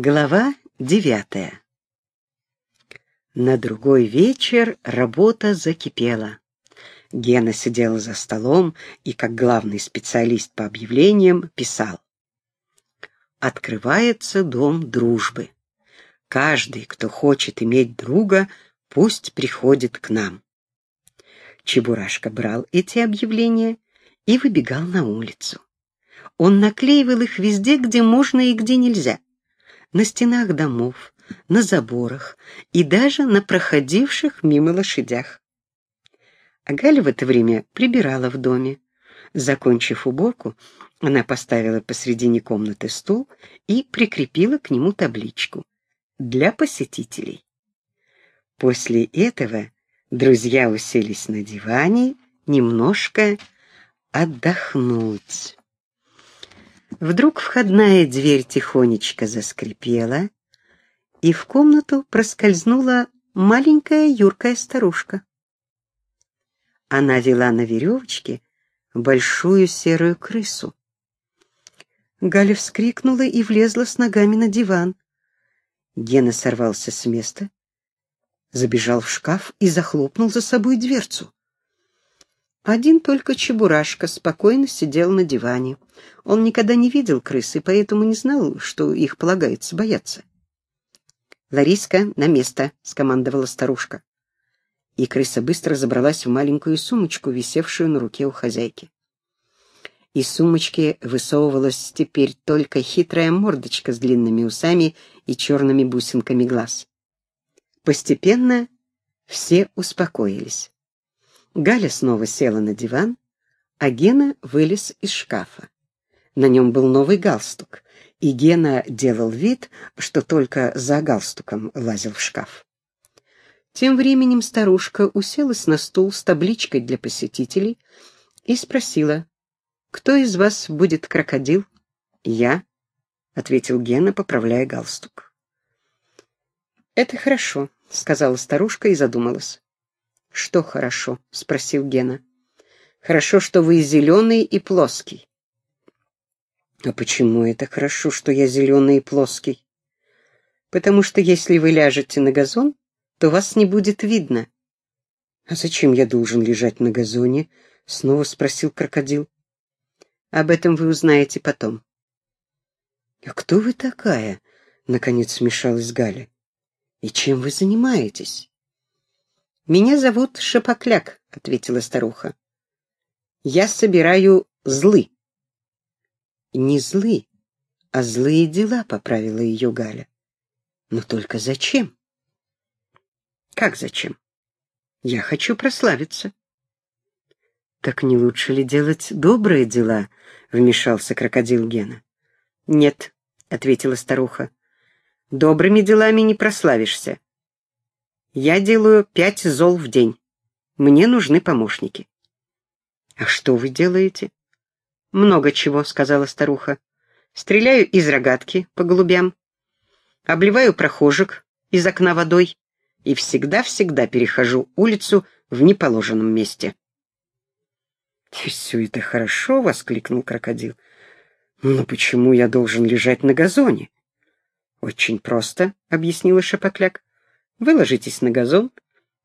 Глава девятая На другой вечер работа закипела. Гена сидел за столом и, как главный специалист по объявлениям, писал. «Открывается дом дружбы. Каждый, кто хочет иметь друга, пусть приходит к нам». Чебурашка брал эти объявления и выбегал на улицу. Он наклеивал их везде, где можно и где нельзя. На стенах домов, на заборах и даже на проходивших мимо лошадях. А Галя в это время прибирала в доме. Закончив уборку, она поставила посредине комнаты стул и прикрепила к нему табличку «Для посетителей». После этого друзья уселись на диване немножко отдохнуть. Вдруг входная дверь тихонечко заскрипела, и в комнату проскользнула маленькая юркая старушка. Она вела на веревочке большую серую крысу. Галя вскрикнула и влезла с ногами на диван. Гена сорвался с места, забежал в шкаф и захлопнул за собой дверцу. Один только Чебурашка спокойно сидел на диване. Он никогда не видел крысы, поэтому не знал, что их полагается бояться. «Лариска, на место!» — скомандовала старушка. И крыса быстро забралась в маленькую сумочку, висевшую на руке у хозяйки. Из сумочки высовывалась теперь только хитрая мордочка с длинными усами и черными бусинками глаз. Постепенно все успокоились. Галя снова села на диван, а Гена вылез из шкафа. На нем был новый галстук, и Гена делал вид, что только за галстуком лазил в шкаф. Тем временем старушка уселась на стул с табличкой для посетителей и спросила, «Кто из вас будет крокодил?» «Я», — ответил Гена, поправляя галстук. «Это хорошо», — сказала старушка и задумалась. «Что хорошо?» — спросил Гена. «Хорошо, что вы зеленый и плоский». «А почему это хорошо, что я зеленый и плоский?» «Потому что если вы ляжете на газон, то вас не будет видно». «А зачем я должен лежать на газоне?» — снова спросил крокодил. «Об этом вы узнаете потом». «А кто вы такая?» — наконец смешалась Галя. «И чем вы занимаетесь?» «Меня зовут Шапокляк», — ответила старуха. «Я собираю злы». «Не злы, а злые дела», — поправила ее Галя. «Но только зачем?» «Как зачем? Я хочу прославиться». «Так не лучше ли делать добрые дела?» — вмешался крокодил Гена. «Нет», — ответила старуха, — «добрыми делами не прославишься. Я делаю пять зол в день. Мне нужны помощники. А что вы делаете? Много чего, сказала старуха. Стреляю из рогатки по голубям, обливаю прохожих из окна водой и всегда-всегда перехожу улицу в неположенном месте. «Все это хорошо!» — воскликнул крокодил. «Но почему я должен лежать на газоне?» «Очень просто», — объяснила Шапокляк. Вы ложитесь на газон,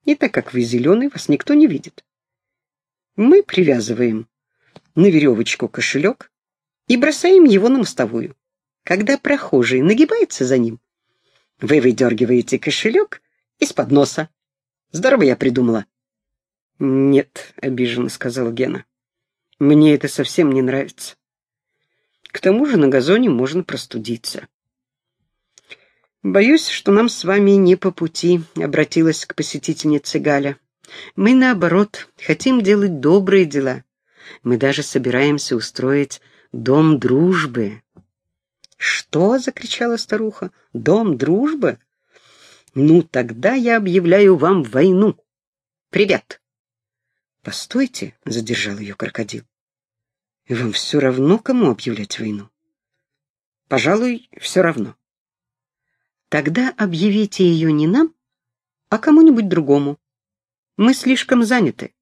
и так как вы зеленый, вас никто не видит. Мы привязываем на веревочку кошелек и бросаем его на мостовую. Когда прохожий нагибается за ним, вы выдергиваете кошелек из-под носа. Здорово я придумала. Нет, обиженно сказал Гена. Мне это совсем не нравится. К тому же на газоне можно простудиться. «Боюсь, что нам с вами не по пути», — обратилась к посетительнице Галя. «Мы, наоборот, хотим делать добрые дела. Мы даже собираемся устроить дом дружбы». «Что?» — закричала старуха. «Дом дружбы? Ну, тогда я объявляю вам войну. Привет!» «Постойте», — задержал ее крокодил. «Вам все равно, кому объявлять войну?» «Пожалуй, все равно». Тогда объявите ее не нам, а кому-нибудь другому. Мы слишком заняты.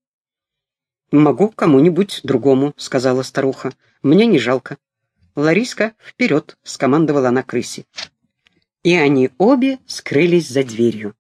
Могу кому-нибудь другому, сказала старуха. Мне не жалко. Лариска, вперед, скомандовала она крысе. и они обе скрылись за дверью.